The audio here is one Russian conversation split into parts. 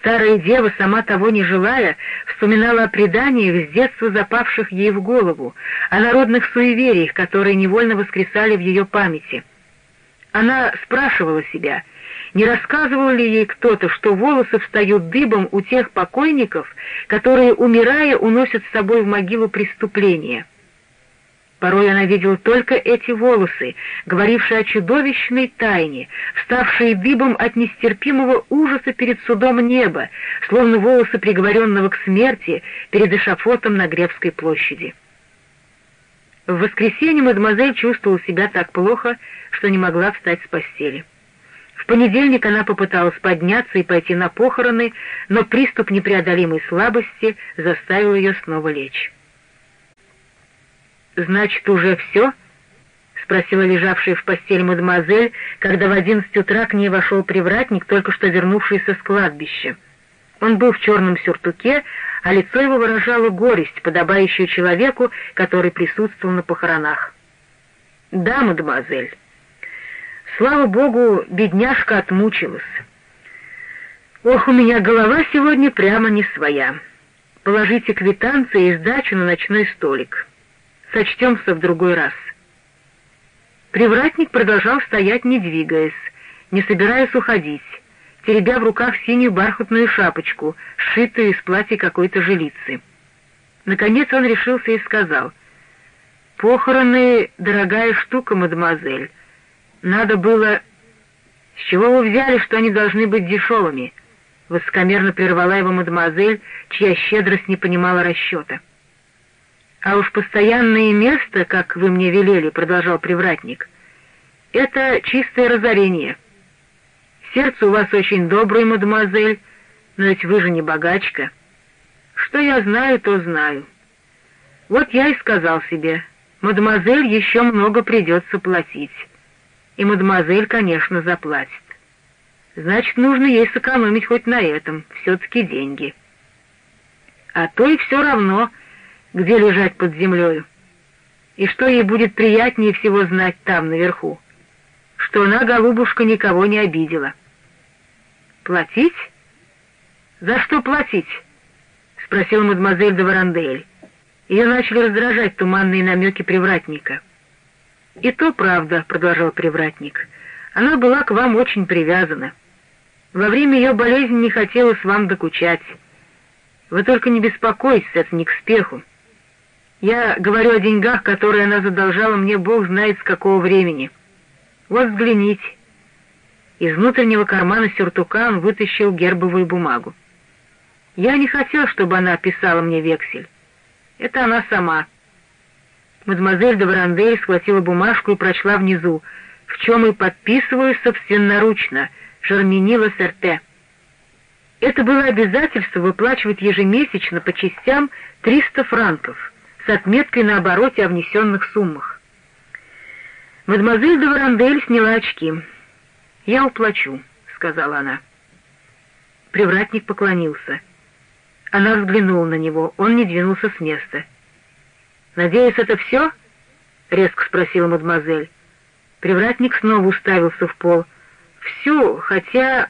Старая дева, сама того не желая, вспоминала о преданиях с детства запавших ей в голову, о народных суевериях, которые невольно воскресали в ее памяти. Она спрашивала себя, не рассказывал ли ей кто-то, что волосы встают дыбом у тех покойников, которые, умирая, уносят с собой в могилу преступления. Порой она видела только эти волосы, говорившие о чудовищной тайне, вставшие дыбом от нестерпимого ужаса перед судом неба, словно волосы приговоренного к смерти перед эшафотом на Гребской площади. В воскресенье мадемуазель чувствовала себя так плохо, что не могла встать с постели. В понедельник она попыталась подняться и пойти на похороны, но приступ непреодолимой слабости заставил ее снова лечь. «Значит, уже все?» — спросила лежавшая в постели мадемуазель, когда в одиннадцать утра к ней вошел привратник, только что вернувшийся с кладбища. Он был в черном сюртуке, а лицо его выражало горесть, подобающую человеку, который присутствовал на похоронах. «Да, мадемуазель. Слава богу, бедняжка отмучилась. Ох, у меня голова сегодня прямо не своя. Положите квитанции и сдачу на ночной столик». Сочтемся в другой раз. Привратник продолжал стоять, не двигаясь, не собираясь уходить, теребя в руках синюю бархатную шапочку, сшитую из платья какой-то жилицы. Наконец он решился и сказал, «Похороны — дорогая штука, мадемуазель. Надо было... С чего вы взяли, что они должны быть дешевыми?» Воскомерно прервала его мадемуазель, чья щедрость не понимала расчета. А уж постоянное место, как вы мне велели, — продолжал привратник, — это чистое разорение. Сердце у вас очень доброе, мадемуазель, но ведь вы же не богачка. Что я знаю, то знаю. Вот я и сказал себе, мадемуазель еще много придется платить. И мадемуазель, конечно, заплатит. Значит, нужно ей сэкономить хоть на этом, все-таки деньги. А то и все равно — где лежать под землею, и что ей будет приятнее всего знать там, наверху, что она, голубушка, никого не обидела. «Платить? За что платить?» — спросила мадемуазель де Варандель. Ее начали раздражать туманные намеки привратника. «И то правда», — продолжал привратник, — «она была к вам очень привязана. Во время ее болезни не хотелось вам докучать. Вы только не беспокойтесь, это не к спеху. Я говорю о деньгах, которые она задолжала мне бог знает с какого времени. Вот взгляните. Из внутреннего кармана сюртука он вытащил гербовую бумагу. Я не хотел, чтобы она писала мне вексель. Это она сама. Мадемуазель де Варандель схватила бумажку и прочла внизу, в чем и подписываю собственноручно, Жерменила Серте. Это было обязательство выплачивать ежемесячно по частям 300 франков — с отметкой на обороте о внесенных суммах. Мадемуазель де Варандель сняла очки. «Я уплачу», — сказала она. Привратник поклонился. Она взглянула на него, он не двинулся с места. «Надеюсь, это все?» — резко спросила мадемуазель. Привратник снова уставился в пол. «Все, хотя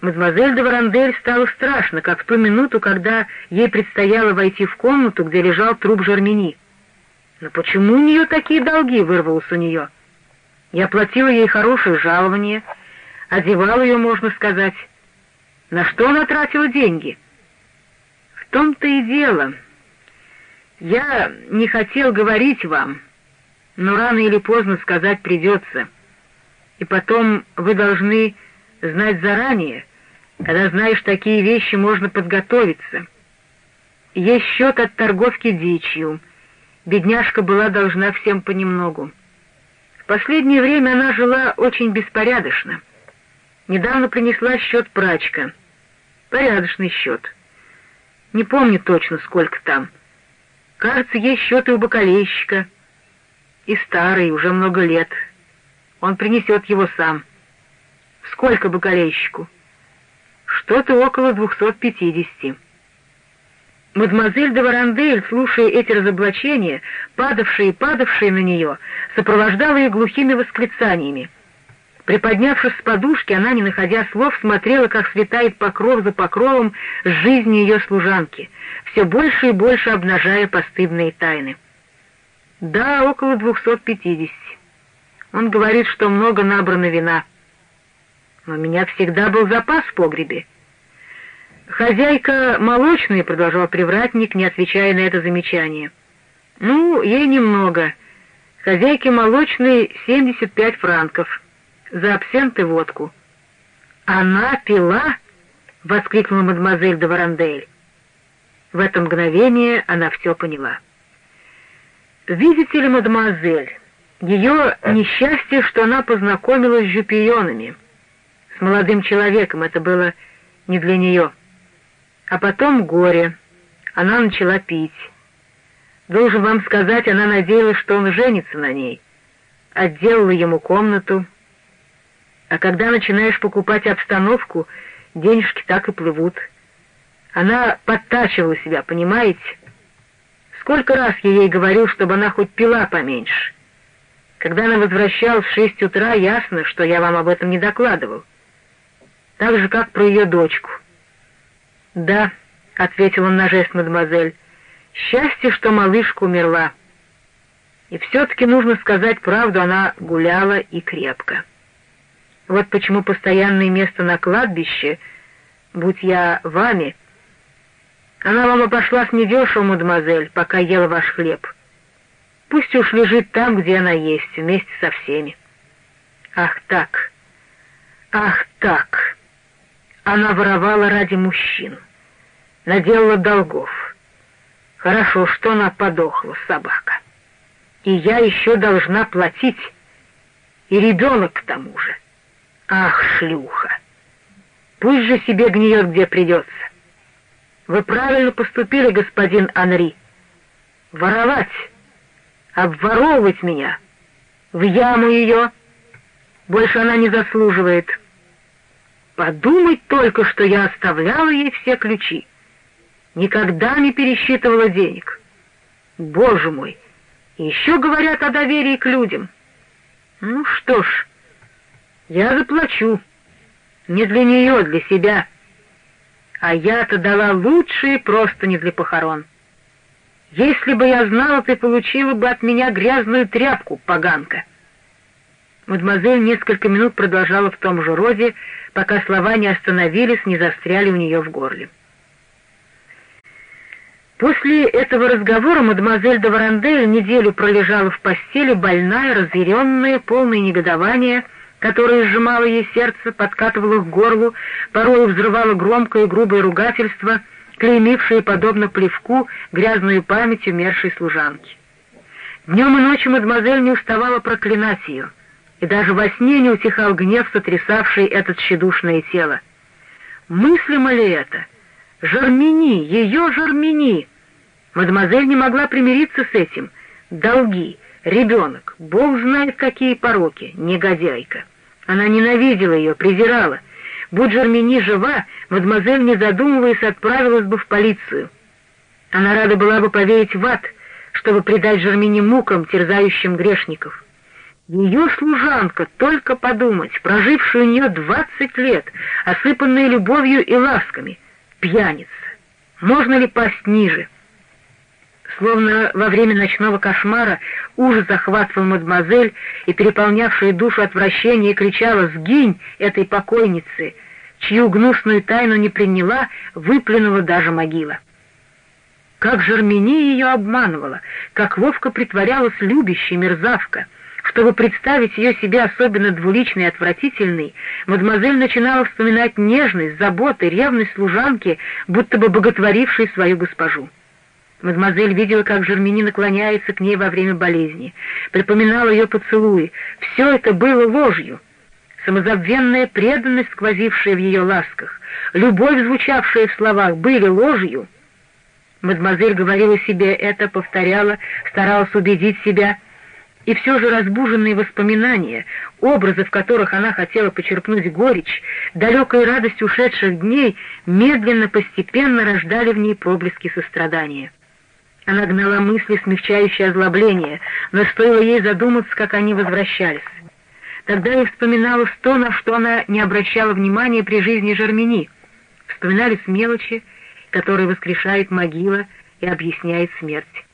Мадемуазель де Варандель стало страшно, как в ту минуту, когда ей предстояло войти в комнату, где лежал труп Жермени. «Но почему у нее такие долги?» — вырвалось у нее. «Я платила ей хорошее жалование, одевала ее, можно сказать. На что она тратила деньги?» «В том-то и дело. Я не хотел говорить вам, но рано или поздно сказать придется. И потом вы должны знать заранее. Когда знаешь такие вещи, можно подготовиться. Есть счет от торговки дичью. Бедняжка была должна всем понемногу. В последнее время она жила очень беспорядочно. Недавно принесла счет прачка. Порядочный счет. Не помню точно, сколько там. Кажется, есть счет и у бакалейщика. И старый, уже много лет. Он принесет его сам. Сколько бакалейщику? Что-то около двухсот пятидесяти. Мадемуазель де Варандель, слушая эти разоблачения, падавшие и падавшие на нее, сопровождала их глухими восклицаниями. Приподнявшись с подушки, она, не находя слов, смотрела, как светает покров за покровом жизни ее служанки, все больше и больше обнажая постыдные тайны. Да, около двухсот пятидесяти. Он говорит, что много набрано вина. Но у меня всегда был запас в погребе. «Хозяйка молочная», — продолжал привратник, не отвечая на это замечание. «Ну, ей немного. Хозяйке молочной семьдесят пять франков. За абсент и водку». «Она пила?» — воскликнула мадемуазель де Варандель. В это мгновение она все поняла. «Видите ли, мадемуазель, ее несчастье, что она познакомилась с жупионами, с молодым человеком, это было не для нее». А потом горе. Она начала пить. Должен вам сказать, она надеялась, что он женится на ней. Отделала ему комнату. А когда начинаешь покупать обстановку, денежки так и плывут. Она подтачивала себя, понимаете? Сколько раз я ей говорил, чтобы она хоть пила поменьше. Когда она возвращалась в шесть утра, ясно, что я вам об этом не докладывал. Так же, как про ее дочку. «Да», — ответил он на жест мадемуазель, — «счастье, что малышка умерла». И все-таки нужно сказать правду, она гуляла и крепко. Вот почему постоянное место на кладбище, будь я вами, она вам обошлась недешево, мадемуазель, пока ела ваш хлеб. Пусть уж лежит там, где она есть, вместе со всеми. Ах так, ах так, она воровала ради мужчин наделала долгов. Хорошо, что она подохла, собака. И я еще должна платить. И ребенок к тому же. Ах, шлюха! Пусть же себе гниет, где придется. Вы правильно поступили, господин Анри. Воровать, обворовывать меня, в яму ее. Больше она не заслуживает. Подумать только, что я оставляла ей все ключи никогда не пересчитывала денег. Боже мой! Еще говорят о доверии к людям. Ну что ж, я заплачу. Не для нее, для себя. А я-то дала лучшие просто не для похорон. Если бы я знала, ты получила бы от меня грязную тряпку, поганка. Мадемуазель несколько минут продолжала в том же роде, пока слова не остановились, не застряли у нее в горле. После этого разговора мадемуазель де Варандель неделю пролежала в постели, больная, разъяренная, полное негодование, которое сжимало ей сердце, подкатывало к горлу, порой взрывало громкое грубое ругательство, клеймившее, подобно плевку, грязную память умершей служанки. Днем и ночью мадемуазель не уставала проклинать ее, и даже во сне не утихал гнев, сотрясавший это тщедушное тело. Мыслимо ли это? — Жармини, ее Жармини! Мадемуазель не могла примириться с этим. Долги, ребенок, бог знает какие пороки, негодяйка. Она ненавидела ее, презирала. Будь Жармини жива, мадемуазель, не задумываясь, отправилась бы в полицию. Она рада была бы поверить в ад, чтобы предать Жармини мукам, терзающим грешников. Ее служанка, только подумать, прожившая у нее двадцать лет, осыпанная любовью и ласками — пьяница. Можно ли пасть ниже? Словно во время ночного кошмара ужас захватывал мадемуазель и переполнявшую душу отвращение кричала «Сгинь этой покойницы!», чью гнусную тайну не приняла, выплюнула даже могила. Как Жермени ее обманывала, как ловко притворялась любящей мерзавка — чтобы представить ее себе особенно двуличной и отвратительной, мадемуазель начинала вспоминать нежность, заботы, ревность служанки, будто бы боготворившей свою госпожу. Мадемуазель видела, как Жермени наклоняется к ней во время болезни, припоминала ее поцелуи. Все это было ложью. Самозабвенная преданность, сквозившая в ее ласках, любовь, звучавшая в словах, были ложью. Мадемуазель говорила себе это, повторяла, старалась убедить себя — и все же разбуженные воспоминания, образы, в которых она хотела почерпнуть горечь, далекая радость ушедших дней, медленно, постепенно рождали в ней проблески сострадания. Она гнала мысли, смягчающие озлобление, но стоило ей задуматься, как они возвращались. Тогда ей вспоминалось то, на что она не обращала внимания при жизни Жермени. Вспоминались мелочи, которые воскрешает могила и объясняет смерть.